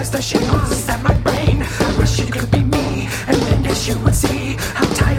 as the shit monster my brain. I wish you could be me, and then this you would see how tired.